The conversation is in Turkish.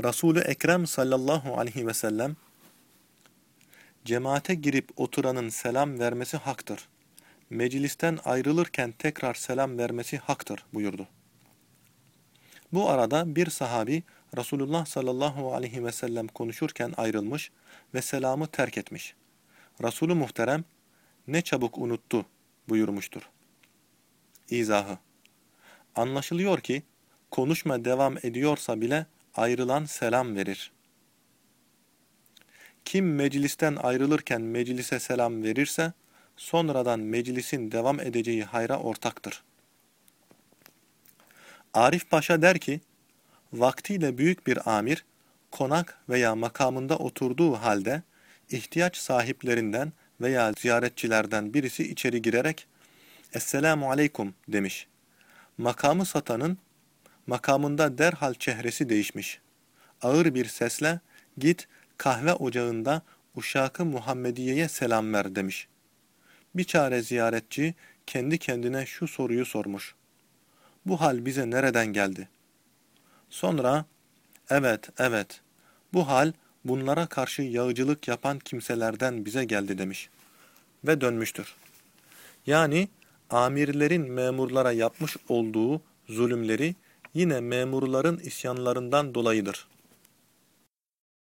Resulü Ekrem sallallahu aleyhi ve sellem cemaate girip oturanın selam vermesi haktır. Meclisten ayrılırken tekrar selam vermesi haktır buyurdu. Bu arada bir sahabi Resulullah sallallahu aleyhi ve sellem konuşurken ayrılmış ve selamı terk etmiş. Resulü muhterem ne çabuk unuttu buyurmuştur. İzahı Anlaşılıyor ki konuşma devam ediyorsa bile ayrılan selam verir. Kim meclisten ayrılırken meclise selam verirse, sonradan meclisin devam edeceği hayra ortaktır. Arif Paşa der ki, vaktiyle büyük bir amir, konak veya makamında oturduğu halde, ihtiyaç sahiplerinden veya ziyaretçilerden birisi içeri girerek, Esselamu Aleyküm demiş. Makamı satanın, makamında derhal çehresi değişmiş. Ağır bir sesle, git kahve ocağında uşakı Muhammediye'ye selam ver demiş. Bir çare ziyaretçi kendi kendine şu soruyu sormuş. Bu hal bize nereden geldi? Sonra, evet, evet, bu hal bunlara karşı yağcılık yapan kimselerden bize geldi demiş. Ve dönmüştür. Yani amirlerin memurlara yapmış olduğu zulümleri yine memurların isyanlarından dolayıdır.